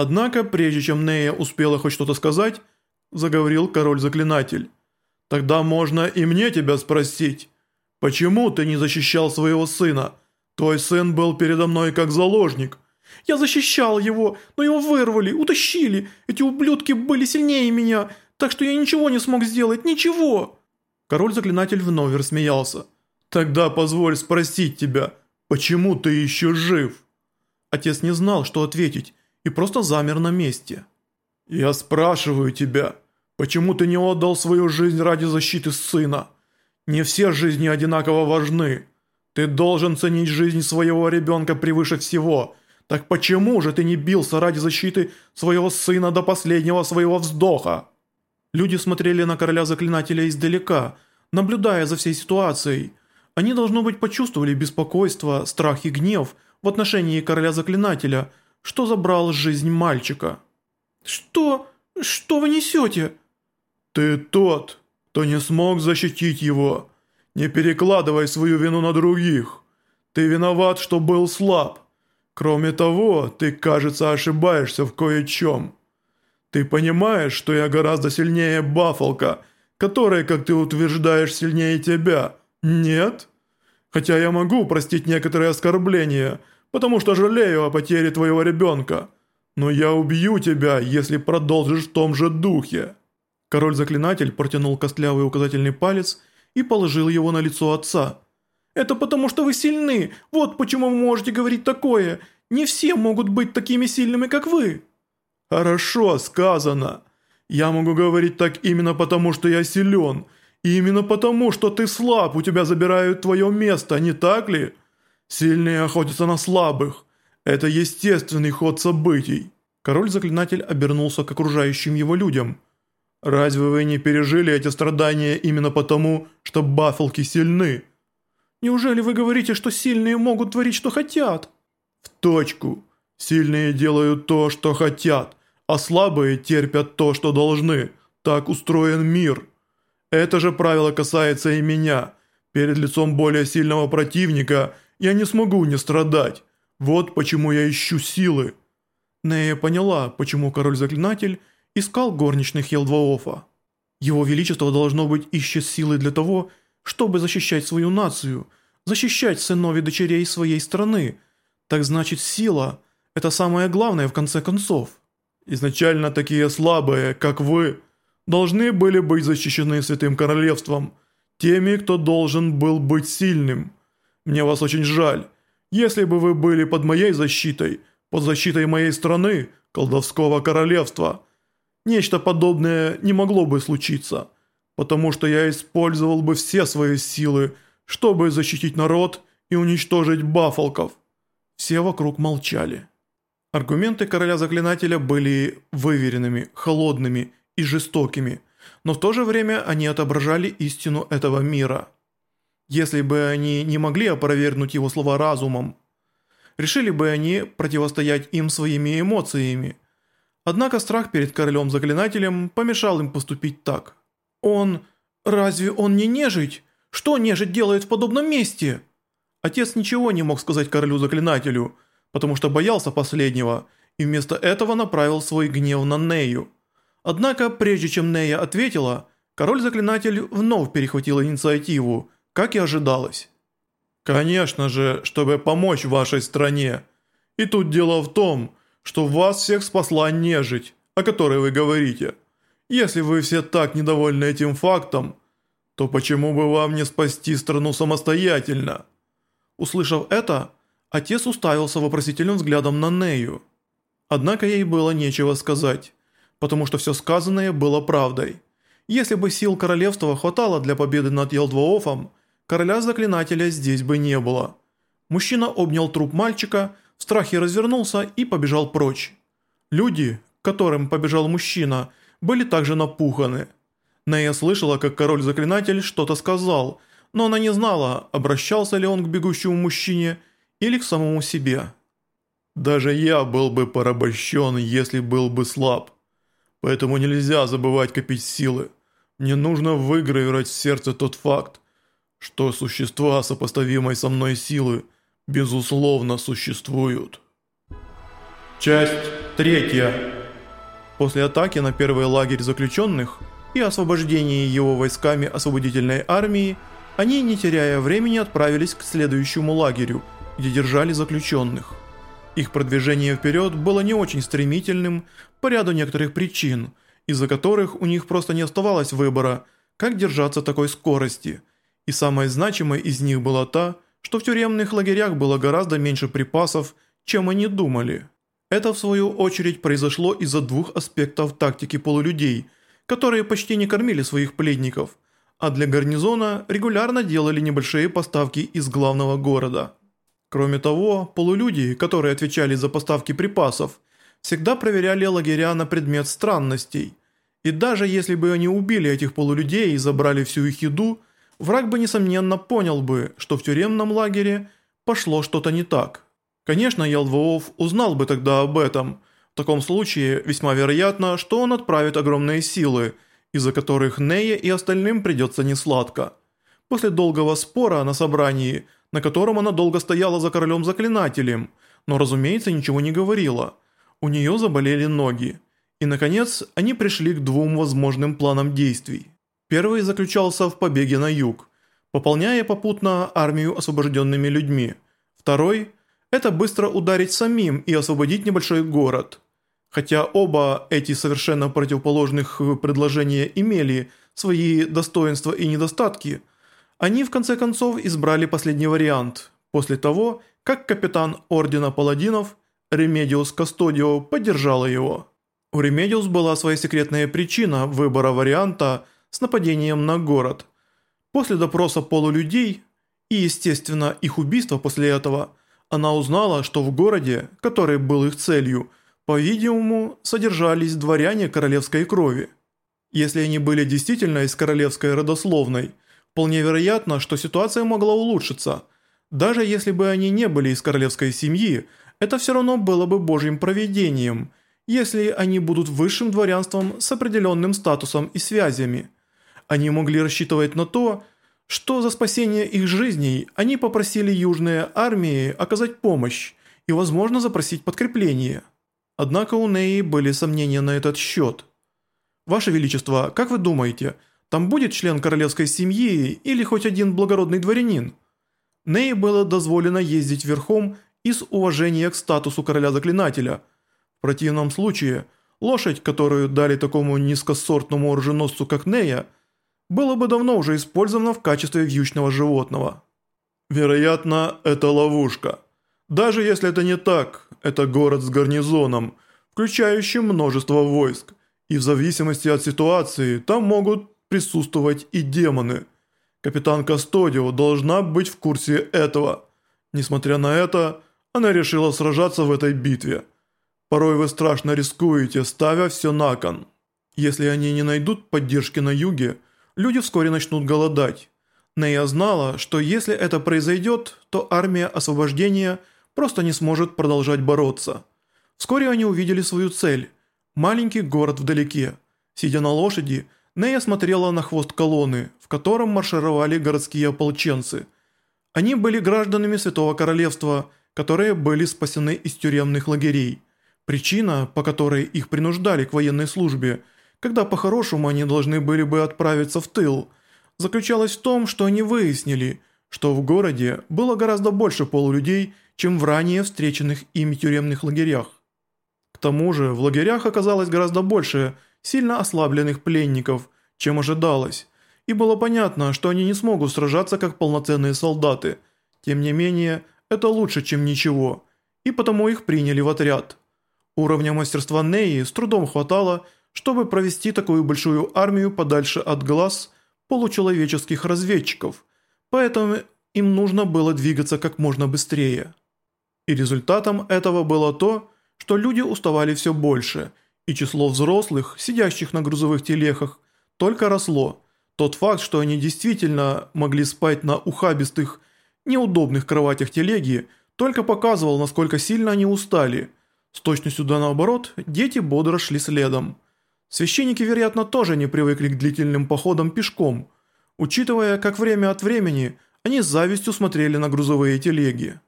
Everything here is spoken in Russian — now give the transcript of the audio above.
Однако, прежде чем Нея успела хоть что-то сказать, заговорил король-заклинатель. «Тогда можно и мне тебя спросить, почему ты не защищал своего сына? Твой сын был передо мной как заложник». «Я защищал его, но его вырвали, утащили. Эти ублюдки были сильнее меня, так что я ничего не смог сделать, ничего». Король-заклинатель вновь рассмеялся. «Тогда позволь спросить тебя, почему ты еще жив?» Отец не знал, что ответить, и просто замер на месте. «Я спрашиваю тебя, почему ты не отдал свою жизнь ради защиты сына? Не все жизни одинаково важны. Ты должен ценить жизнь своего ребенка превыше всего. Так почему же ты не бился ради защиты своего сына до последнего своего вздоха?» Люди смотрели на короля заклинателя издалека, наблюдая за всей ситуацией. Они, должно быть, почувствовали беспокойство, страх и гнев в отношении короля заклинателя, что забрал жизнь мальчика. «Что? Что вы несете?» «Ты тот, кто не смог защитить его. Не перекладывай свою вину на других. Ты виноват, что был слаб. Кроме того, ты, кажется, ошибаешься в кое-чем. Ты понимаешь, что я гораздо сильнее Баффалка, который, как ты утверждаешь, сильнее тебя, нет? Хотя я могу простить некоторые оскорбления, потому что жалею о потере твоего ребенка». «Но я убью тебя, если продолжишь в том же духе!» Король-заклинатель протянул костлявый указательный палец и положил его на лицо отца. «Это потому, что вы сильны, вот почему вы можете говорить такое. Не все могут быть такими сильными, как вы». «Хорошо сказано. Я могу говорить так именно потому, что я силен, и именно потому, что ты слаб, у тебя забирают твое место, не так ли? Сильные охотятся на слабых, это естественный ход событий. Король-заклинатель обернулся к окружающим его людям. Разве вы не пережили эти страдания именно потому, что баффалки сильны? Неужели вы говорите, что сильные могут творить, что хотят? В точку. Сильные делают то, что хотят, а слабые терпят то, что должны. Так устроен мир. Это же правило касается и меня. Перед лицом более сильного противника я не смогу не страдать. Вот почему я ищу силы». Нея поняла, почему король-заклинатель искал горничных Елдваофа. Его величество должно быть ищет силы для того, чтобы защищать свою нацию, защищать сыновей дочерей своей страны. Так значит сила – это самое главное в конце концов. Изначально такие слабые, как вы, должны были быть защищены Святым Королевством, теми, кто должен был быть сильным. Мне вас очень жаль, если бы вы были под моей защитой, под защитой моей страны, колдовского королевства, нечто подобное не могло бы случиться, потому что я использовал бы все свои силы, чтобы защитить народ и уничтожить бафалков». Все вокруг молчали. Аргументы короля-заклинателя были выверенными, холодными и жестокими, но в то же время они отображали истину этого мира – если бы они не могли опровергнуть его слова разумом, решили бы они противостоять им своими эмоциями. Однако страх перед королем-заклинателем помешал им поступить так. «Он... разве он не нежить? Что нежить делает в подобном месте?» Отец ничего не мог сказать королю-заклинателю, потому что боялся последнего, и вместо этого направил свой гнев на Нею. Однако, прежде чем Нея ответила, король-заклинатель вновь перехватил инициативу – как и ожидалось. Конечно же, чтобы помочь вашей стране. И тут дело в том, что вас всех спасла нежить, о которой вы говорите. Если вы все так недовольны этим фактом, то почему бы вам не спасти страну самостоятельно? Услышав это, отец уставился вопросительным взглядом на Нею. Однако ей было нечего сказать, потому что все сказанное было правдой. Если бы сил королевства хватало для победы над Елдваофом, Короля-заклинателя здесь бы не было. Мужчина обнял труп мальчика, в страхе развернулся и побежал прочь. Люди, к которым побежал мужчина, были также напуханы. Нея слышала, как король-заклинатель что-то сказал, но она не знала, обращался ли он к бегущему мужчине или к самому себе. «Даже я был бы порабощен, если был бы слаб. Поэтому нельзя забывать копить силы. Мне нужно выгравировать в сердце тот факт, что существа, сопоставимой со мной силы, безусловно существуют. Часть Третья. После атаки на первый лагерь заключенных и освобождения его войсками освободительной армии, они, не теряя времени, отправились к следующему лагерю, где держали заключенных. Их продвижение вперед было не очень стремительным по ряду некоторых причин, из-за которых у них просто не оставалось выбора, как держаться такой скорости. И самой значимой из них была та, что в тюремных лагерях было гораздо меньше припасов, чем они думали. Это, в свою очередь, произошло из-за двух аспектов тактики полулюдей, которые почти не кормили своих пленников, а для гарнизона регулярно делали небольшие поставки из главного города. Кроме того, полулюди, которые отвечали за поставки припасов, всегда проверяли лагеря на предмет странностей. И даже если бы они убили этих полулюдей и забрали всю их еду, враг бы несомненно понял бы, что в тюремном лагере пошло что-то не так. Конечно, Ялдвоов узнал бы тогда об этом. В таком случае весьма вероятно, что он отправит огромные силы, из-за которых Нее и остальным придется несладко. После долгого спора на собрании, на котором она долго стояла за королем-заклинателем, но, разумеется, ничего не говорила. У нее заболели ноги. И, наконец, они пришли к двум возможным планам действий. Первый заключался в побеге на юг, пополняя попутно армию освобожденными людьми. Второй – это быстро ударить самим и освободить небольшой город. Хотя оба эти совершенно противоположных предложения имели свои достоинства и недостатки, они в конце концов избрали последний вариант, после того, как капитан Ордена Паладинов Ремедиус Кастодио поддержала его. У Ремедиус была своя секретная причина выбора варианта с нападением на город. После допроса полулюдей и, естественно, их убийства после этого – она узнала, что в городе, который был их целью, по-видимому, содержались дворяне королевской крови. Если они были действительно из королевской родословной, вполне вероятно, что ситуация могла улучшиться. Даже если бы они не были из королевской семьи, это все равно было бы божьим провидением, если они будут высшим дворянством с определенным статусом и связями. Они могли рассчитывать на то, что за спасение их жизней они попросили южные армии оказать помощь и, возможно, запросить подкрепление. Однако у Неи были сомнения на этот счет. «Ваше Величество, как вы думаете, там будет член королевской семьи или хоть один благородный дворянин?» Неи было дозволено ездить верхом из уважения к статусу короля-заклинателя. В противном случае, лошадь, которую дали такому низкосортному оруженосцу, как Нея – было бы давно уже использовано в качестве вьючного животного. Вероятно, это ловушка. Даже если это не так, это город с гарнизоном, включающим множество войск, и в зависимости от ситуации там могут присутствовать и демоны. Капитан Кастодио должна быть в курсе этого. Несмотря на это, она решила сражаться в этой битве. Порой вы страшно рискуете, ставя все на кон. Если они не найдут поддержки на юге, люди вскоре начнут голодать. Нея знала, что если это произойдет, то армия освобождения просто не сможет продолжать бороться. Вскоре они увидели свою цель – маленький город вдалеке. Сидя на лошади, Нея смотрела на хвост колонны, в котором маршировали городские ополченцы. Они были гражданами Святого Королевства, которые были спасены из тюремных лагерей. Причина, по которой их принуждали к военной службе – когда по-хорошему они должны были бы отправиться в тыл, заключалась в том, что они выяснили, что в городе было гораздо больше полулюдей, чем в ранее встреченных ими тюремных лагерях. К тому же в лагерях оказалось гораздо больше сильно ослабленных пленников, чем ожидалось, и было понятно, что они не смогут сражаться как полноценные солдаты. Тем не менее, это лучше, чем ничего, и потому их приняли в отряд. Уровня мастерства Неи с трудом хватало, чтобы чтобы провести такую большую армию подальше от глаз получеловеческих разведчиков, поэтому им нужно было двигаться как можно быстрее. И результатом этого было то, что люди уставали все больше, и число взрослых, сидящих на грузовых телегах, только росло. Тот факт, что они действительно могли спать на ухабистых, неудобных кроватях телеги, только показывал, насколько сильно они устали. С точностью да наоборот, дети бодро шли следом. Священники, вероятно, тоже не привыкли к длительным походам пешком, учитывая, как время от времени они с завистью смотрели на грузовые телеги.